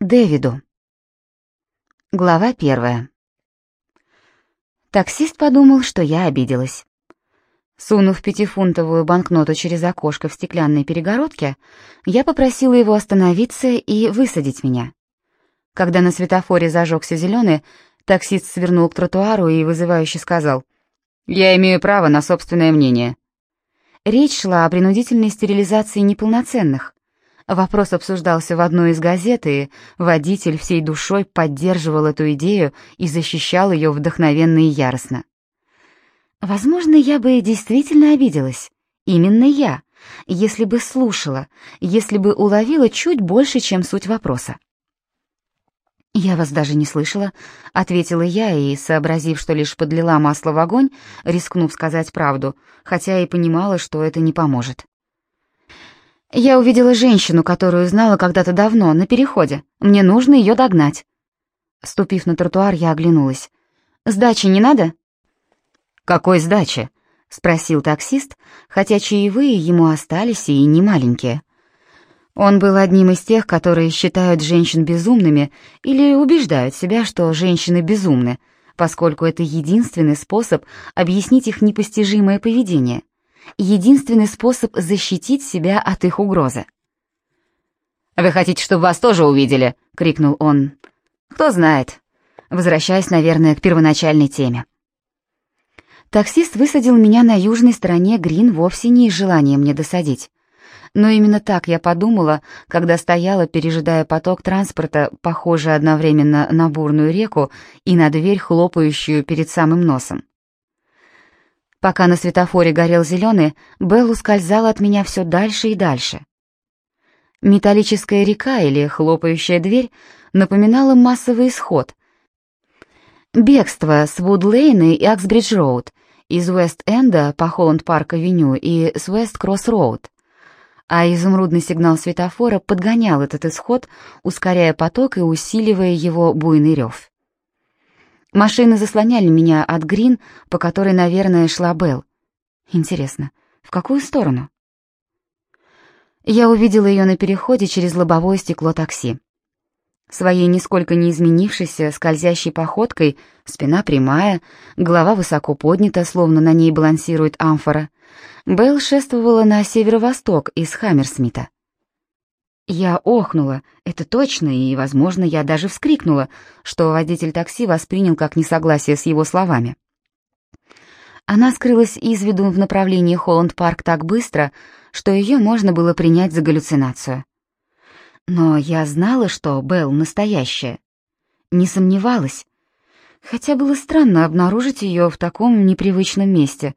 Дэвиду. Глава первая. Таксист подумал, что я обиделась. Сунув пятифунтовую банкноту через окошко в стеклянной перегородке, я попросила его остановиться и высадить меня. Когда на светофоре зажегся зеленый, таксист свернул к тротуару и вызывающе сказал, «Я имею право на собственное мнение». Речь шла о принудительной стерилизации неполноценных, Вопрос обсуждался в одной из газет, и водитель всей душой поддерживал эту идею и защищал ее вдохновенно и яростно. Возможно, я бы действительно обиделась. Именно я, если бы слушала, если бы уловила чуть больше, чем суть вопроса. «Я вас даже не слышала», — ответила я и, сообразив, что лишь подлила масло в огонь, рискнув сказать правду, хотя и понимала, что это не поможет. Я увидела женщину, которую знала когда-то давно, на переходе. Мне нужно ее догнать. Ступив на тротуар, я оглянулась. «Сдачи не надо?» «Какой сдачи?» — спросил таксист, хотя чаевые ему остались и не маленькие. Он был одним из тех, которые считают женщин безумными или убеждают себя, что женщины безумны, поскольку это единственный способ объяснить их непостижимое поведение единственный способ защитить себя от их угрозы. «Вы хотите, чтобы вас тоже увидели?» — крикнул он. «Кто знает», возвращаясь, наверное, к первоначальной теме. Таксист высадил меня на южной стороне Грин вовсе не из желания мне досадить. Но именно так я подумала, когда стояла, пережидая поток транспорта, похожий одновременно на бурную реку и на дверь, хлопающую перед самым носом. Пока на светофоре горел зеленый, Белл ускользал от меня все дальше и дальше. Металлическая река или хлопающая дверь напоминала массовый исход. Бегство с Вуд-Лейна и Аксбридж-Роуд, из Уэст-Энда по Холланд-Парк-Авеню и с Уэст-Кросс-Роуд. А изумрудный сигнал светофора подгонял этот исход, ускоряя поток и усиливая его буйный рев. Машины заслоняли меня от Грин, по которой, наверное, шла Белл. Интересно, в какую сторону? Я увидела ее на переходе через лобовое стекло такси. Своей нисколько не изменившейся, скользящей походкой, спина прямая, голова высоко поднята, словно на ней балансирует амфора, Белл шествовала на северо-восток из Хаммерсмита. Я охнула, это точно, и, возможно, я даже вскрикнула, что водитель такси воспринял как несогласие с его словами. Она скрылась из виду в направлении Холланд-парк так быстро, что ее можно было принять за галлюцинацию. Но я знала, что Белл настоящая. Не сомневалась. Хотя было странно обнаружить ее в таком непривычном месте.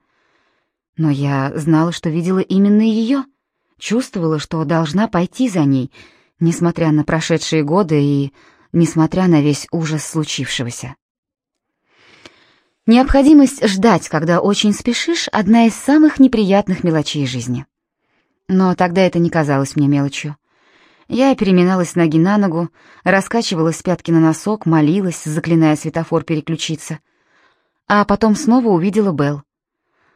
Но я знала, что видела именно ее — Чувствовала, что должна пойти за ней, несмотря на прошедшие годы и несмотря на весь ужас случившегося. Необходимость ждать, когда очень спешишь, одна из самых неприятных мелочей жизни. Но тогда это не казалось мне мелочью. Я переминалась ноги на ногу, раскачивалась с пятки на носок, молилась, заклиная светофор переключиться. А потом снова увидела Белл.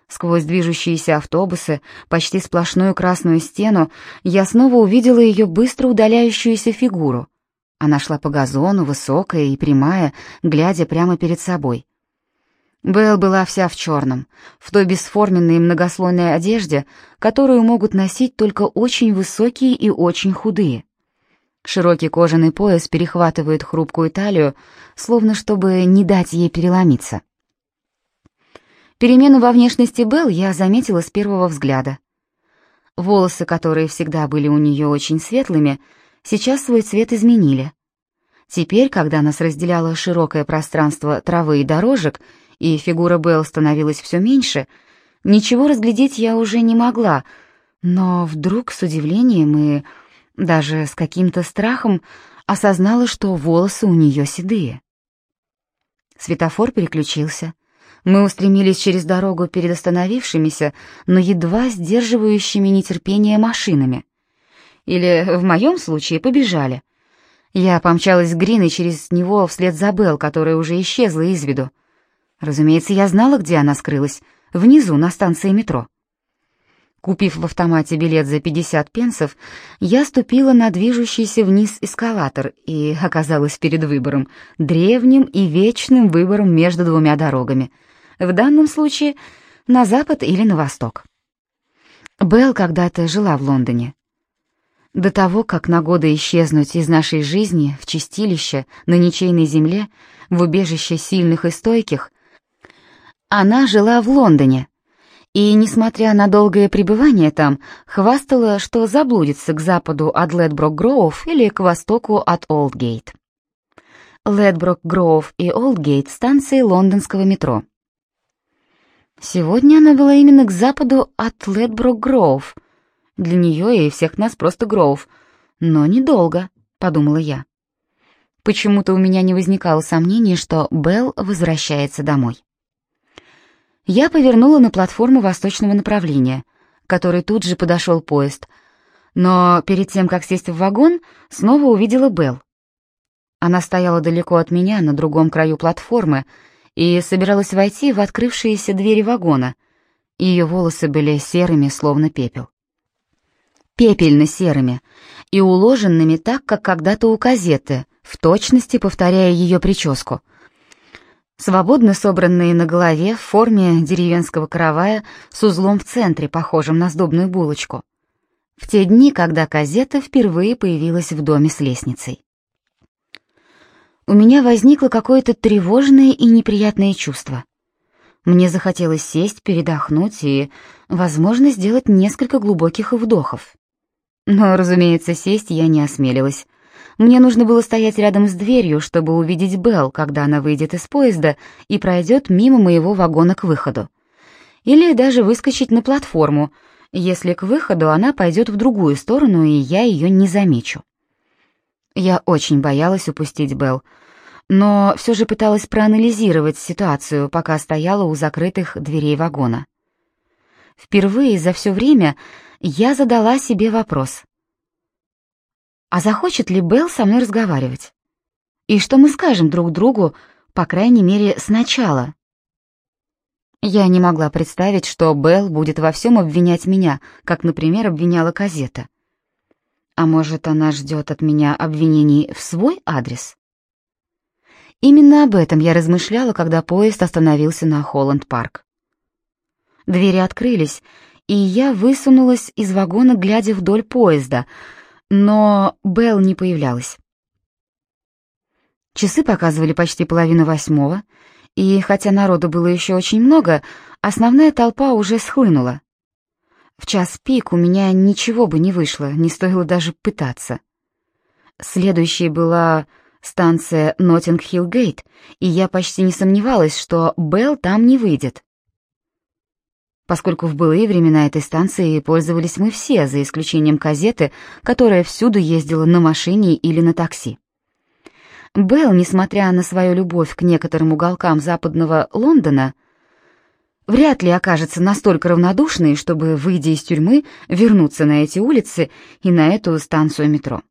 Сквозь движущиеся автобусы, почти сплошную красную стену, я снова увидела ее быстро удаляющуюся фигуру. Она шла по газону, высокая и прямая, глядя прямо перед собой. Белл была вся в черном, в той бесформенной многослойной одежде, которую могут носить только очень высокие и очень худые. Широкий кожаный пояс перехватывает хрупкую талию, словно чтобы не дать ей переломиться. Перемену во внешности Белл я заметила с первого взгляда. Волосы, которые всегда были у нее очень светлыми, сейчас свой цвет изменили. Теперь, когда нас разделяло широкое пространство травы и дорожек, и фигура Белл становилась все меньше, ничего разглядеть я уже не могла, но вдруг с удивлением и даже с каким-то страхом осознала, что волосы у нее седые. Светофор переключился — мы устремились через дорогу перед остановившимися, но едва сдерживающими нетерпение машинами. Или, в моем случае, побежали. Я помчалась к Грин через него вслед за Белл, которая уже исчезла из виду. Разумеется, я знала, где она скрылась, внизу, на станции метро. Купив в автомате билет за 50 пенсов, я ступила на движущийся вниз эскалатор и оказалась перед выбором, древним и вечным выбором между двумя дорогами. В данном случае на запад или на восток. Белл когда-то жила в Лондоне. До того, как на годы исчезнуть из нашей жизни в чистилище, на ничейной земле, в убежище сильных и стойких, она жила в Лондоне, и, несмотря на долгое пребывание там, хвастала, что заблудится к западу от Ледброк-Гроув или к востоку от Олдгейт. Ледброк-Гроув и Олдгейт — станции лондонского метро. Сегодня она была именно к западу от Ледброк-Гроув. Для нее и всех нас просто Гроув. Но недолго, подумала я. Почему-то у меня не возникало сомнений, что Белл возвращается домой. Я повернула на платформу восточного направления, к которой тут же подошел поезд, но перед тем, как сесть в вагон, снова увидела Белл. Она стояла далеко от меня, на другом краю платформы, и собиралась войти в открывшиеся двери вагона. Ее волосы были серыми, словно пепел. Пепельно-серыми и уложенными так, как когда-то у казеты, в точности повторяя ее прическу — свободно собранные на голове в форме деревенского каравая с узлом в центре, похожим на сдобную булочку. В те дни, когда казета впервые появилась в доме с лестницей. У меня возникло какое-то тревожное и неприятное чувство. Мне захотелось сесть, передохнуть и, возможно, сделать несколько глубоких вдохов. Но, разумеется, сесть я не осмелилась. Мне нужно было стоять рядом с дверью, чтобы увидеть Белл, когда она выйдет из поезда и пройдет мимо моего вагона к выходу. Или даже выскочить на платформу, если к выходу она пойдет в другую сторону, и я ее не замечу. Я очень боялась упустить Белл, но все же пыталась проанализировать ситуацию, пока стояла у закрытых дверей вагона. Впервые за все время я задала себе вопрос — а захочет ли Белл со мной разговаривать? И что мы скажем друг другу, по крайней мере, сначала? Я не могла представить, что Белл будет во всем обвинять меня, как, например, обвиняла Казета. А может, она ждет от меня обвинений в свой адрес? Именно об этом я размышляла, когда поезд остановился на Холланд-парк. Двери открылись, и я высунулась из вагона, глядя вдоль поезда — но Белл не появлялась. Часы показывали почти половину восьмого, и хотя народу было еще очень много, основная толпа уже схлынула. В час пик у меня ничего бы не вышло, не стоило даже пытаться. Следующей была станция Ноттинг-Хилл-Гейт, и я почти не сомневалась, что Белл там не выйдет поскольку в былые времена этой станцией пользовались мы все, за исключением казеты, которая всюду ездила на машине или на такси. Белл, несмотря на свою любовь к некоторым уголкам западного Лондона, вряд ли окажется настолько равнодушной, чтобы, выйдя из тюрьмы, вернуться на эти улицы и на эту станцию метро.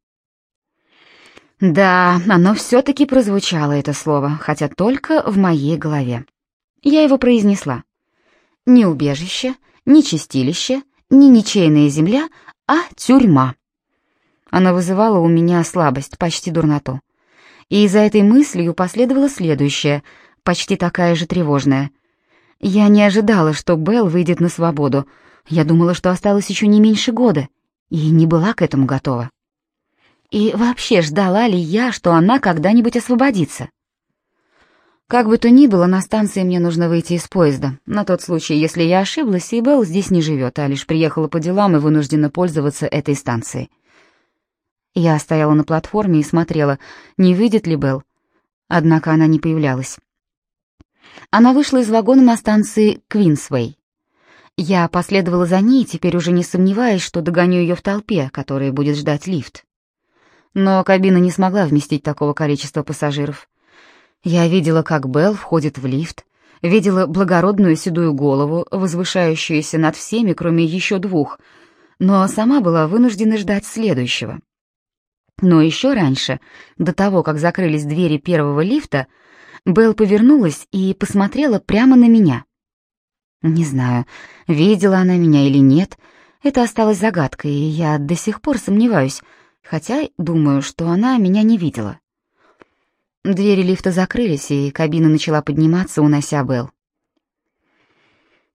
Да, оно все-таки прозвучало, это слово, хотя только в моей голове. Я его произнесла. Ни убежище, ни чистилище, ни ничейная земля, а тюрьма. Она вызывала у меня слабость, почти дурноту. И за этой мыслью последовало следующее, почти такая же тревожная. Я не ожидала, что Белл выйдет на свободу. Я думала, что осталось еще не меньше года, и не была к этому готова. И вообще ждала ли я, что она когда-нибудь освободится? Как бы то ни было, на станции мне нужно выйти из поезда, на тот случай, если я ошиблась, и Белл здесь не живет, а лишь приехала по делам и вынуждена пользоваться этой станцией. Я стояла на платформе и смотрела, не выйдет ли Белл. Однако она не появлялась. Она вышла из вагона на станции Квинсвей. Я последовала за ней, теперь уже не сомневаясь, что догоню ее в толпе, которая будет ждать лифт. Но кабина не смогла вместить такого количества пассажиров. Я видела, как Белл входит в лифт, видела благородную седую голову, возвышающуюся над всеми, кроме еще двух, но сама была вынуждена ждать следующего. Но еще раньше, до того, как закрылись двери первого лифта, Белл повернулась и посмотрела прямо на меня. Не знаю, видела она меня или нет, Это осталось загадкой, и я до сих пор сомневаюсь, хотя думаю, что она меня не видела. Двери лифта закрылись, и кабина начала подниматься, унося Белл.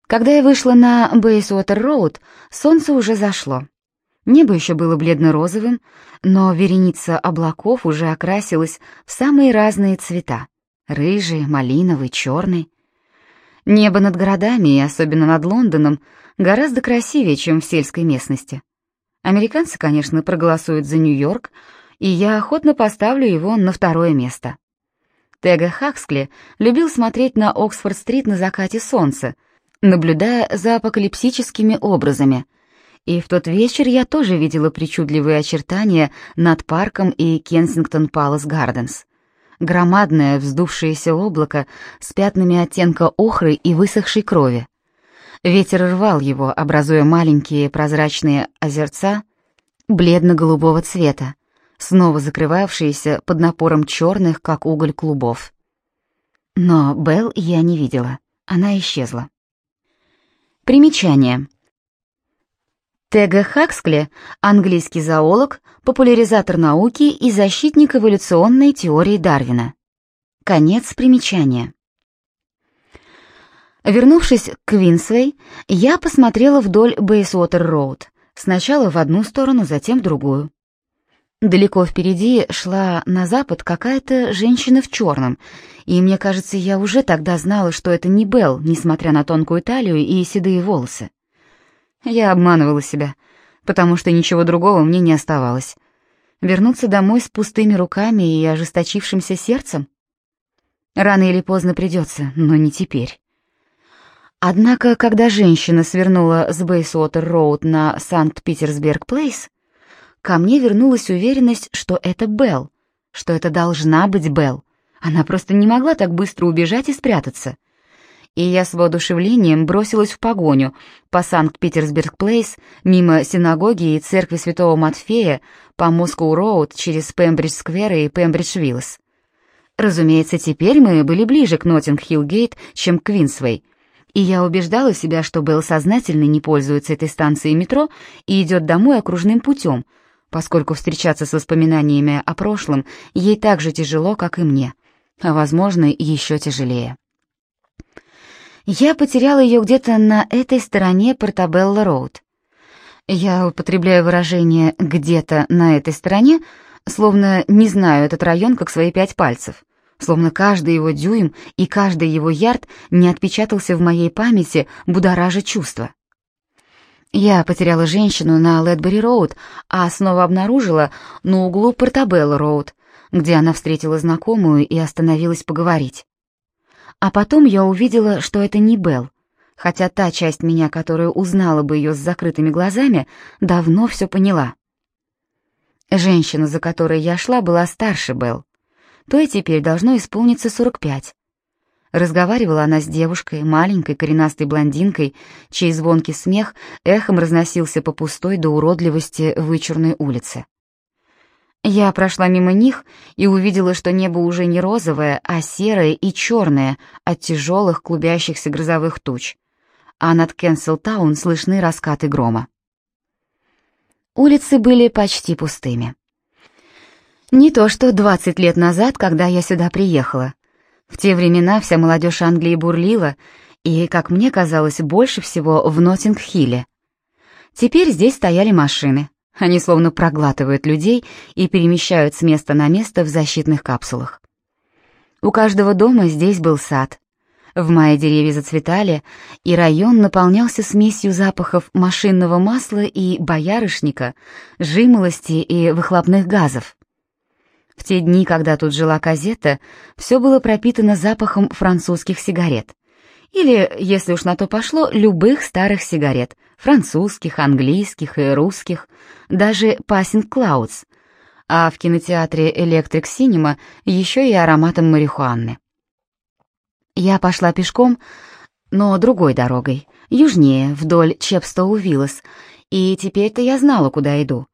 Когда я вышла на Бейсуотер-Роуд, солнце уже зашло. Небо еще было бледно-розовым, но вереница облаков уже окрасилась в самые разные цвета — рыжий, малиновый, черный. Небо над городами, и особенно над Лондоном, гораздо красивее, чем в сельской местности. Американцы, конечно, проголосуют за Нью-Йорк, и я охотно поставлю его на второе место. Тега Хаксли любил смотреть на Оксфорд-стрит на закате солнца, наблюдая за апокалипсическими образами. И в тот вечер я тоже видела причудливые очертания над парком и Кенсингтон Палас Гарденс. Громадное вздувшееся облако с пятнами оттенка охры и высохшей крови. Ветер рвал его, образуя маленькие прозрачные озерца бледно-голубого цвета, снова закрывавшиеся под напором черных, как уголь, клубов. Но Белл я не видела, она исчезла. Примечание. Т.Г. Хаксли — английский зоолог, популяризатор науки и защитник эволюционной теории Дарвина. Конец примечания. Вернувшись к Квинсвей, я посмотрела вдоль Бейсуотер-Роуд, сначала в одну сторону, затем в другую. Далеко впереди шла на запад какая-то женщина в черном, и мне кажется, я уже тогда знала, что это не Белл, несмотря на тонкую талию и седые волосы. Я обманывала себя, потому что ничего другого мне не оставалось. Вернуться домой с пустыми руками и ожесточившимся сердцем? Рано или поздно придется, но не теперь. Однако, когда женщина свернула с Бейсуотер-Роуд на Санкт-Питерсберг-Плейс, ко мне вернулась уверенность, что это Белл, что это должна быть Белл. Она просто не могла так быстро убежать и спрятаться. И я с воодушевлением бросилась в погоню по Санкт-Питерсберг-Плейс, мимо синагоги и церкви Святого Матфея, по Москоу-Роуд, через Пембридж-сквер и Пембридж-Виллас. Разумеется, теперь мы были ближе к Ноттинг-Хилл-Гейт, чем к Квинсвей, и я убеждала себя, что Белл сознательно не пользуется этой станцией метро и идет домой окружным путем — поскольку встречаться с воспоминаниями о прошлом ей так же тяжело, как и мне, а, возможно, еще тяжелее. Я потеряла ее где-то на этой стороне Портабелла-Роуд. Я употребляю выражение «где-то на этой стороне», словно не знаю этот район как свои пять пальцев, словно каждый его дюйм и каждый его ярд не отпечатался в моей памяти, будоража чувства. Я потеряла женщину на Лэдбери-Роуд, а снова обнаружила на углу Портабелло-Роуд, где она встретила знакомую и остановилась поговорить. А потом я увидела, что это не Белл, хотя та часть меня, которая узнала бы ее с закрытыми глазами, давно все поняла. Женщина, за которой я шла, была старше Белл. То и теперь должно исполниться 45. Разговаривала она с девушкой, маленькой коренастой блондинкой, чей звонкий смех эхом разносился по пустой до уродливости вычурной улице. Я прошла мимо них и увидела, что небо уже не розовое, а серое и черное от тяжелых клубящихся грозовых туч, а над Кенселтаун слышны раскаты грома. Улицы были почти пустыми. Не то что двадцать лет назад, когда я сюда приехала. В те времена вся молодежь Англии бурлила, и, как мне казалось, больше всего в Ноттинг-Хилле. Теперь здесь стояли машины. Они словно проглатывают людей и перемещают с места на место в защитных капсулах. У каждого дома здесь был сад. В мае деревья зацветали, и район наполнялся смесью запахов машинного масла и боярышника, жимолости и выхлопных газов. В те дни, когда тут жила Казета, все было пропитано запахом французских сигарет. Или, если уж на то пошло, любых старых сигарет, французских, английских и русских, даже Passing Clouds, а в кинотеатре Electric Cinema еще и ароматом марихуаны. Я пошла пешком, но другой дорогой, южнее, вдоль Чепстоу-Виллас, и теперь-то я знала, куда иду.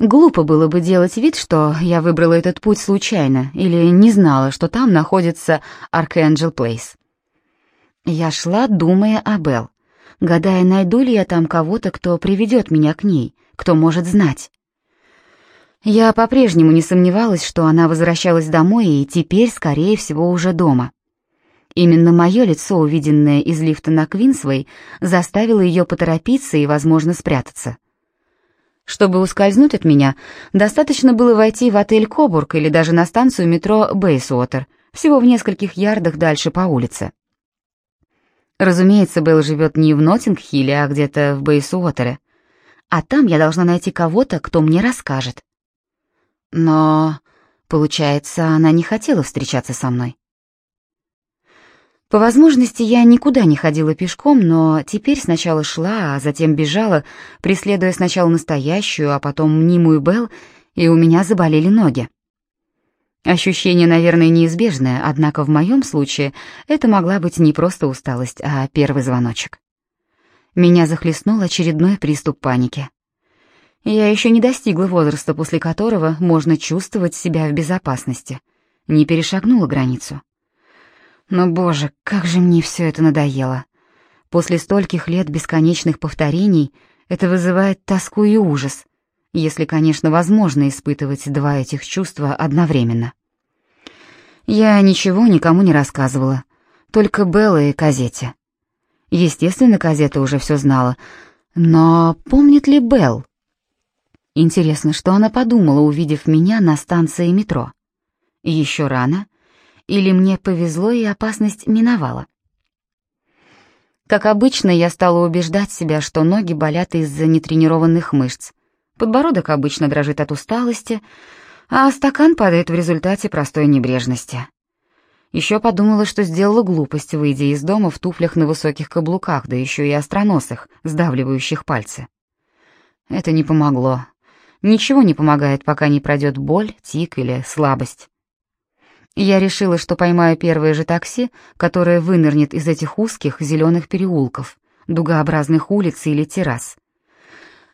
Глупо было бы делать вид, что я выбрала этот путь случайно или не знала, что там находится Аркэнджел Плейс. Я шла, думая о Белл, гадая, найду ли я там кого-то, кто приведет меня к ней, кто может знать. Я по-прежнему не сомневалась, что она возвращалась домой и теперь, скорее всего, уже дома. Именно мое лицо, увиденное из лифта на Квинсвей, заставило ее поторопиться и, возможно, спрятаться. Чтобы ускользнуть от меня, достаточно было войти в отель Кобург или даже на станцию метро Бейсуотер, всего в нескольких ярдах дальше по улице. Разумеется, Белл живет не в Ноттингхилле, а где-то в Бейсуотере. А там я должна найти кого-то, кто мне расскажет. Но, получается, она не хотела встречаться со мной. По возможности я никуда не ходила пешком, но теперь сначала шла, а затем бежала, преследуя сначала настоящую, а потом мнимую Белл, и у меня заболели ноги. Ощущение, наверное, неизбежное, однако в моем случае это могла быть не просто усталость, а первый звоночек. Меня захлестнул очередной приступ паники. Я еще не достигла возраста, после которого можно чувствовать себя в безопасности, не перешагнула границу. Но, боже, как же мне все это надоело. После стольких лет бесконечных повторений это вызывает тоску и ужас, если, конечно, возможно испытывать два этих чувства одновременно. Я ничего никому не рассказывала, только Белла и Казете. Естественно, Казета уже все знала, но помнит ли Белл? Интересно, что она подумала, увидев меня на станции метро. Еще рано, или мне повезло и опасность миновала? Как обычно, я стала убеждать себя, что ноги болят из-за нетренированных мышц. Подбородок обычно дрожит от усталости, а стакан падает в результате простой небрежности. Еще подумала, что сделала глупость, выйдя из дома в туфлях на высоких каблуках, да еще и остроносых, сдавливающих пальцы. Это не помогло. Ничего не помогает, пока не пройдет боль, тик или слабость. Я решила, что поймаю первое же такси, которое вынырнет из этих узких зеленых переулков, дугообразных улиц или террас.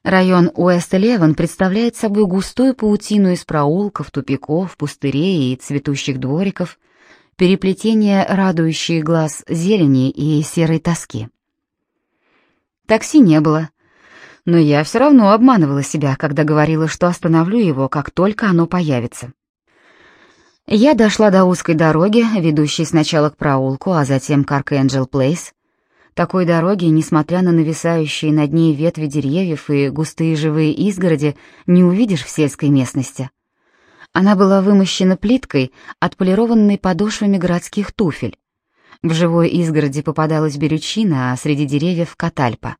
Район Уэст-Элевен представляет собой густую паутину из проулков, тупиков, пустырей и цветущих двориков, переплетение радующих глаз зелени и серой тоски. Такси не было, но я все равно обманывала себя, когда говорила, что остановлю его, как только оно появится. Я дошла до узкой дороги, ведущей сначала к проулку, а затем к Аркэнджел Плейс. Такой дороги, несмотря на нависающие над ней ветви деревьев и густые живые изгороди, не увидишь в сельской местности. Она была вымощена плиткой, отполированной подошвами городских туфель. В живой изгороди попадалась берючина, а среди деревьев — катальпа.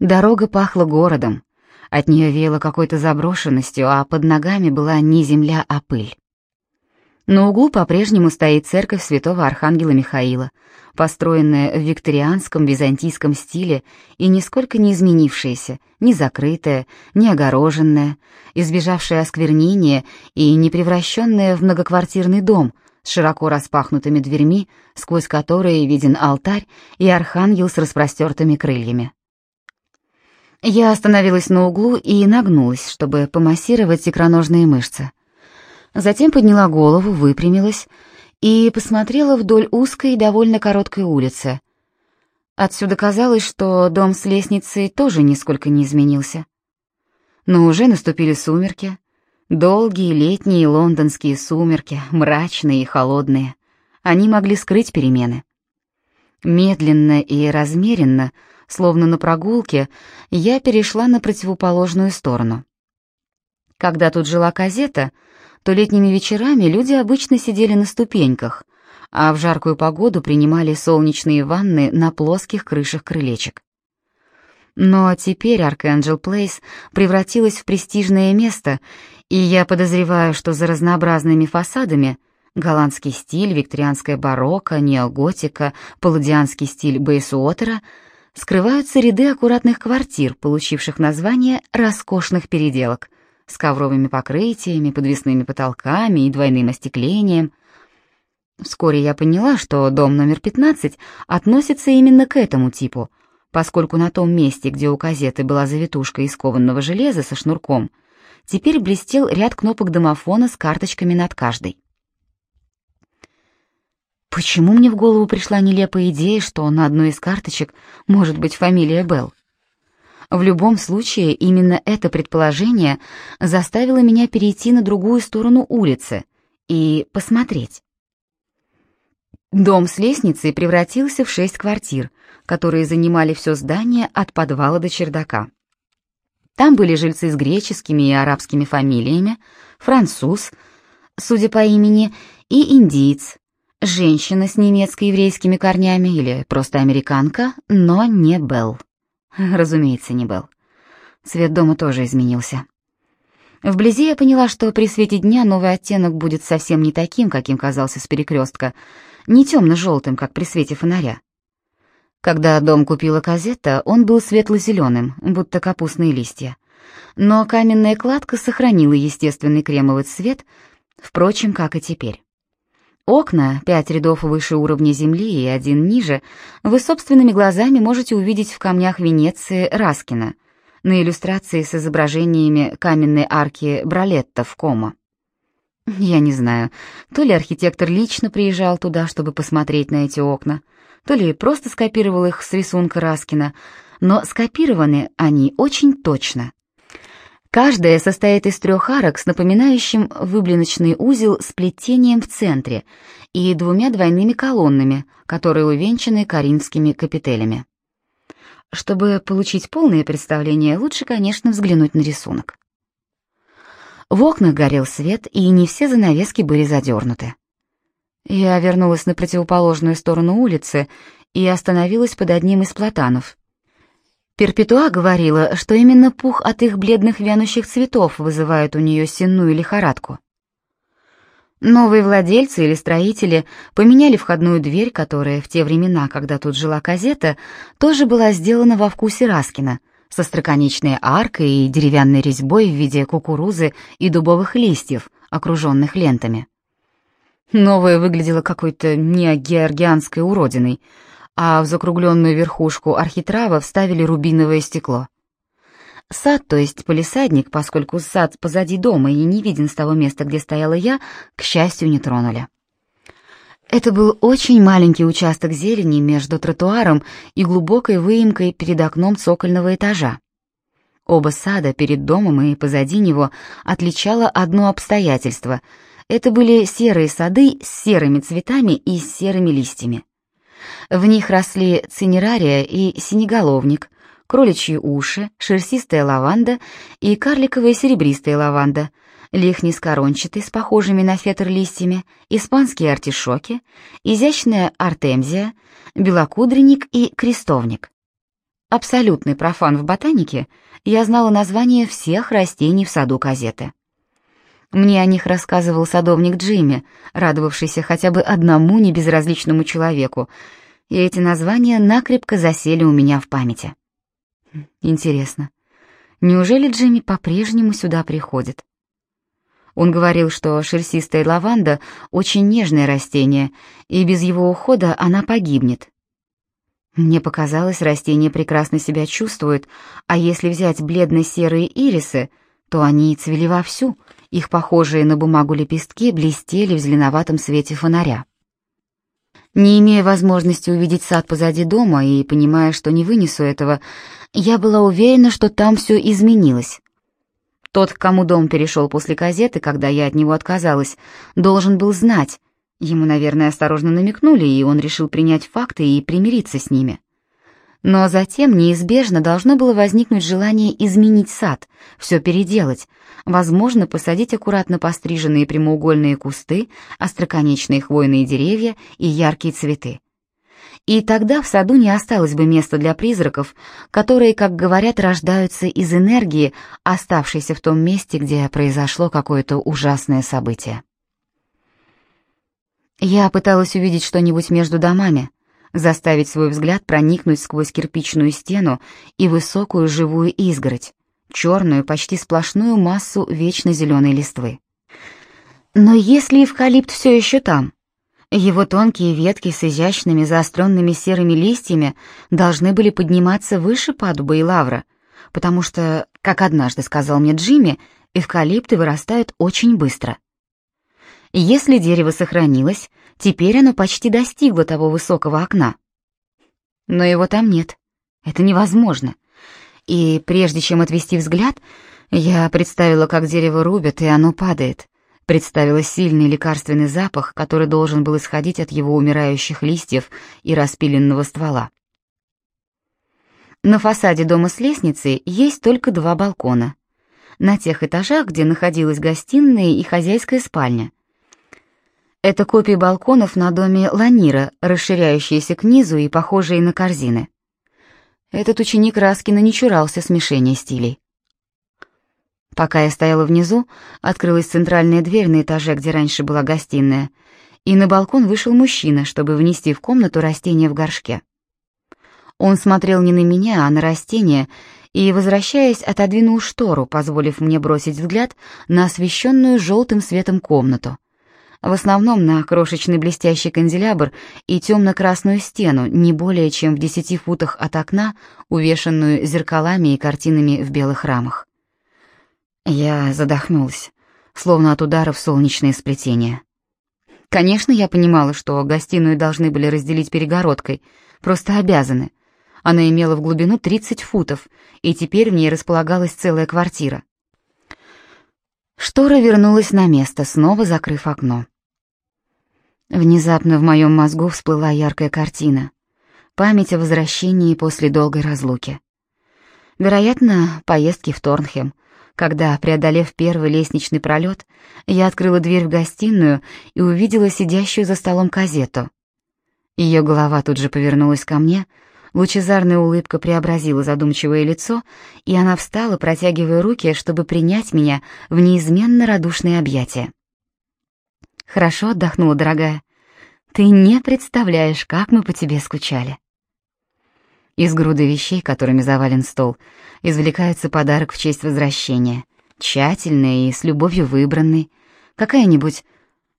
Дорога пахла городом, от нее веяло какой-то заброшенностью, а под ногами была не земля, а пыль. На углу по-прежнему стоит церковь святого Архангела Михаила, построенная в викторианском византийском стиле и нисколько не изменившаяся, не закрытая, не огороженная, избежавшая осквернения и не превращенная в многоквартирный дом с широко распахнутыми дверьми, сквозь которые виден алтарь и архангел с распростертыми крыльями. Я остановилась на углу и нагнулась, чтобы помассировать икроножные мышцы. Затем подняла голову, выпрямилась и посмотрела вдоль узкой и довольно короткой улицы. Отсюда казалось, что дом с лестницей тоже нисколько не изменился. Но уже наступили сумерки, долгие летние лондонские сумерки, мрачные и холодные. Они могли скрыть перемены. Медленно и размеренно, словно на прогулке, я перешла на противоположную сторону. Когда тут жила казета, то летними вечерами люди обычно сидели на ступеньках, а в жаркую погоду принимали солнечные ванны на плоских крышах крылечек. Но теперь Аркэнджел Плейс превратилась в престижное место, и я подозреваю, что за разнообразными фасадами голландский стиль, викторианская барокко, неоготика, палладианский стиль Бейсуотера скрываются ряды аккуратных квартир, получивших название роскошных переделок — с ковровыми покрытиями, подвесными потолками и двойным остеклением. Вскоре я поняла, что дом номер 15 относится именно к этому типу, поскольку на том месте, где у казеты была завитушка из кованного железа со шнурком, теперь блестел ряд кнопок домофона с карточками над каждой. Почему мне в голову пришла нелепая идея, что на одной из карточек может быть фамилия Белл? В любом случае, именно это предположение заставило меня перейти на другую сторону улицы и посмотреть. Дом с лестницей превратился в шесть квартир, которые занимали все здание от подвала до чердака. Там были жильцы с греческими и арабскими фамилиями, француз, судя по имени, и индиец, женщина с немецко-еврейскими корнями или просто американка, но не Белл. Разумеется, не Белл. Цвет дома тоже изменился. Вблизи я поняла, что при свете дня новый оттенок будет совсем не таким, каким казался с перекрестка, не темно-желтым, как при свете фонаря. Когда дом купила Казетта, он был светло-зеленым, будто капустные листья. Но каменная кладка сохранила естественный кремовый цвет, впрочем, как и теперь. Окна, пять рядов выше уровня земли и один ниже, вы собственными глазами можете увидеть в камнях Венеции Раскина, на иллюстрации с изображениями каменной арки Бралетта в Комо. Я не знаю, то ли архитектор лично приезжал туда, чтобы посмотреть на эти окна, то ли просто скопировал их с рисунка Раскина, но скопированы они очень точно. Каждая состоит из трех арок с напоминающим выблиночный узел с плетением в центре и двумя двойными колоннами, которые увенчаны коринфскими капителями. Чтобы получить полное представление, лучше, конечно, взглянуть на рисунок. В окнах горел свет, и не все занавески были задернуты. Я вернулась на противоположную сторону улицы и остановилась под одним из платанов. Перпетуа говорила, что именно пух от их бледных вянущих цветов вызывает у нее сенную лихорадку. Новые владельцы или строители поменяли входную дверь, которая в те времена, когда тут жила Казета, тоже была сделана во вкусе Раскина, со строконечной аркой и деревянной резьбой в виде кукурузы и дубовых листьев, окруженных лентами. Новая выглядела какой-то неогеоргианской уродиной, а в закругленную верхушку архитрава вставили рубиновое стекло. Сад, то есть полисадник, поскольку сад позади дома и не виден с того места, где стояла я, к счастью, не тронули. Это был очень маленький участок зелени между тротуаром и глубокой выемкой перед окном цокольного этажа. Оба сада перед домом и позади него отличало одно обстоятельство — это были серые сады с серыми цветами и серыми листьями. В них росли цинерария и синеголовник, кроличьи уши, шерстистая лаванда и карликовая серебристая лаванда, лихний скорончатый с похожими на фетр листьями, испанские артишоки, изящная артемзия, белокудренник и крестовник. Абсолютный профан в ботанике, я знала название всех растений в саду газеты. Мне о них рассказывал садовник Джимми, радовавшийся хотя бы одному небезразличному человеку, и эти названия накрепко засели у меня в памяти. Интересно, неужели Джимми по-прежнему сюда приходит? Он говорил, что шерстистая лаванда — очень нежное растение, и без его ухода она погибнет. Мне показалось, растение прекрасно себя чувствует, а если взять бледно-серые ирисы, то они цвели вовсю — их похожие на бумагу лепестки блестели в зеленоватом свете фонаря. Не имея возможности увидеть сад позади дома и понимая, что не вынесу этого, я была уверена, что там все изменилось. Тот, к кому дом перешел после газеты, когда я от него отказалась, должен был знать. Ему, наверное, осторожно намекнули, и он решил принять факты и примириться с ними. Но затем неизбежно должно было возникнуть желание изменить сад, все переделать, возможно, посадить аккуратно постриженные прямоугольные кусты, остроконечные хвойные деревья и яркие цветы. И тогда в саду не осталось бы места для призраков, которые, как говорят, рождаются из энергии, оставшейся в том месте, где произошло какое-то ужасное событие. Я пыталась увидеть что-нибудь между домами, заставить свой взгляд проникнуть сквозь кирпичную стену и высокую живую изгородь, черную, почти сплошную массу вечно зеленой листвы. Но если эвкалипт все еще там, его тонкие ветки с изящными заостренными серыми листьями должны были подниматься выше падуба и лавра, потому что, как однажды сказал мне Джимми, эвкалипты вырастают очень быстро. Если дерево сохранилось, теперь оно почти достигло того высокого окна. Но его там нет. Это невозможно. И прежде чем отвести взгляд, я представила, как дерево рубят, и оно падает. Представила сильный лекарственный запах, который должен был исходить от его умирающих листьев и распиленного ствола. На фасаде дома с лестницей есть только два балкона. На тех этажах, где находилась гостиная и хозяйская спальня. Это копии балконов на доме Ланира, расширяющиеся к низу и похожие на корзины. Этот ученик Раскина не чурался смешения стилей. Пока я стояла внизу, открылась центральная дверь на этаже, где раньше была гостиная, и на балкон вышел мужчина, чтобы внести в комнату растение в горшке. Он смотрел не на меня, а на растение, и, возвращаясь, отодвинул штору, позволив мне бросить взгляд на освещенную желтым светом комнату. В основном на крошечный блестящий канделябр и темно-красную стену, не более чем в десяти футах от окна, увешанную зеркалами и картинами в белых рамах. Я задохнулась, словно от удара в солнечное сплетение. Конечно, я понимала, что гостиную должны были разделить перегородкой, просто обязаны — она имела в глубину 30 футов, и теперь в ней располагалась целая квартира. Штора вернулась на место, снова закрыв окно. Внезапно в моем мозгу всплыла яркая картина. Память о возвращении после долгой разлуки. Вероятно, поездки в Торнхем, когда, преодолев первый лестничный пролет, я открыла дверь в гостиную и увидела сидящую за столом казету. Ее голова тут же повернулась ко мне — Лучезарная улыбка преобразила задумчивое лицо, и она встала, протягивая руки, чтобы принять меня в неизменно радушные объятия. «Хорошо отдохнула, дорогая. Ты не представляешь, как мы по тебе скучали». Из груды вещей, которыми завален стол, извлекается подарок в честь возвращения, тщательный и с любовью выбранный, какая-нибудь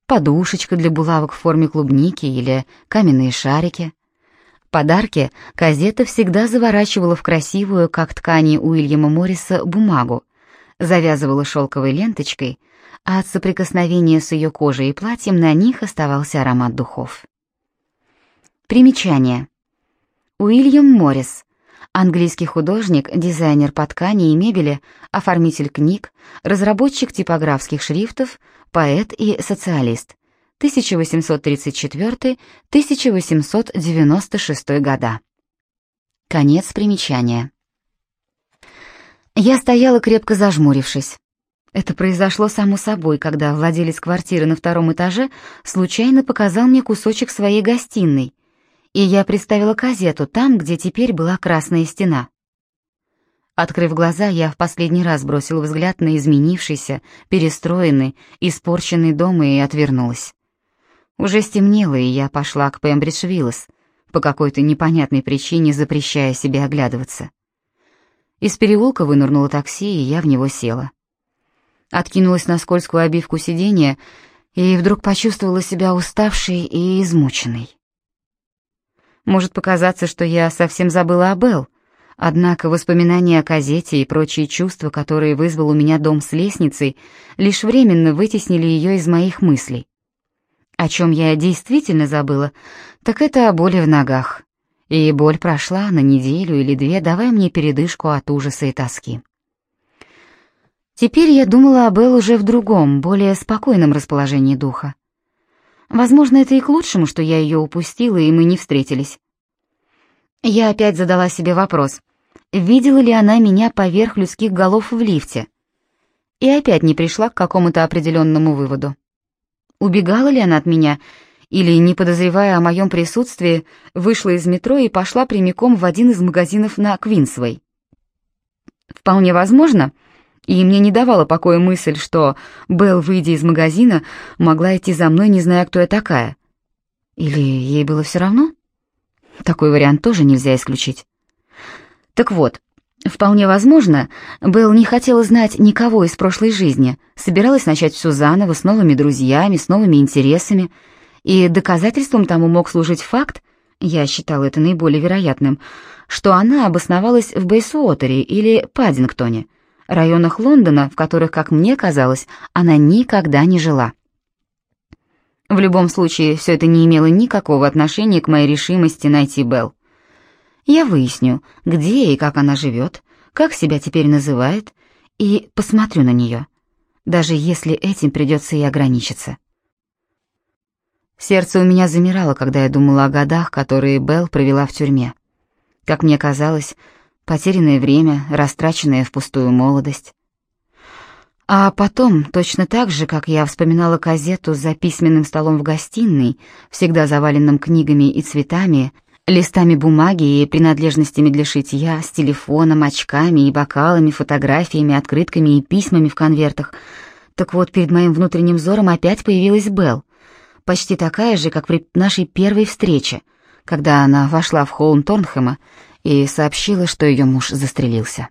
подушечка для булавок в форме клубники или каменные шарики — Подарки Казета всегда заворачивала в красивую, как ткани Уильяма Морриса, бумагу, завязывала шелковой ленточкой, а от соприкосновения с ее кожей и платьем на них оставался аромат духов. Примечание. Уильям Моррис. Английский художник, дизайнер по ткани и мебели, оформитель книг, разработчик типографских шрифтов, поэт и социалист. 1834-1896 года. Конец примечания. Я стояла крепко зажмурившись. Это произошло само собой, когда владелец квартиры на втором этаже случайно показал мне кусочек своей гостиной, и я представила газету там, где теперь была красная стена. Открыв глаза, я в последний раз бросила взгляд на изменившийся, перестроенный, испорченный дом и отвернулась. Уже стемнело, и я пошла к Пембридж-Виллас, по какой-то непонятной причине запрещая себе оглядываться. Из переулка вынырнуло такси, и я в него села. Откинулась на скользкую обивку сиденья и вдруг почувствовала себя уставшей и измученной. Может показаться, что я совсем забыла о Белл, однако воспоминания о газете и прочие чувства, которые вызвал у меня дом с лестницей, лишь временно вытеснили ее из моих мыслей. О чем я действительно забыла, так это о боли в ногах. И боль прошла на неделю или две, давая мне передышку от ужаса и тоски. Теперь я думала об Эл уже в другом, более спокойном расположении духа. Возможно, это и к лучшему, что я ее упустила, и мы не встретились. Я опять задала себе вопрос, видела ли она меня поверх людских голов в лифте, и опять не пришла к какому-то определенному выводу. Убегала ли она от меня, или, не подозревая о моем присутствии, вышла из метро и пошла прямиком в один из магазинов на Квинсвей? Вполне возможно, и мне не давала покоя мысль, что Белл, выйдя из магазина, могла идти за мной, не зная, кто я такая. Или ей было все равно? Такой вариант тоже нельзя исключить. Так вот, Вполне возможно, Белл не хотела знать никого из прошлой жизни, собиралась начать все заново, с новыми друзьями, с новыми интересами, и доказательством тому мог служить факт, я считал это наиболее вероятным, что она обосновалась в Бейсуотере или Паддингтоне, районах Лондона, в которых, как мне казалось, она никогда не жила. В любом случае, все это не имело никакого отношения к моей решимости найти Белл. Я выясню, где и как она живет, как себя теперь называет, и посмотрю на нее, даже если этим придется и ограничиться. Сердце у меня замирало, когда я думала о годах, которые Белл провела в тюрьме. Как мне казалось, потерянное время, растраченная впустую молодость. А потом, точно так же, как я вспоминала газету за письменным столом в гостиной, всегда заваленным книгами и цветами, листами бумаги и принадлежностями для шитья, с телефоном, очками и бокалами, фотографиями, открытками и письмами в конвертах. Так вот, перед моим внутренним взором опять появилась Белл, почти такая же, как при нашей первой встрече, когда она вошла в холм Торнхэма и сообщила, что ее муж застрелился.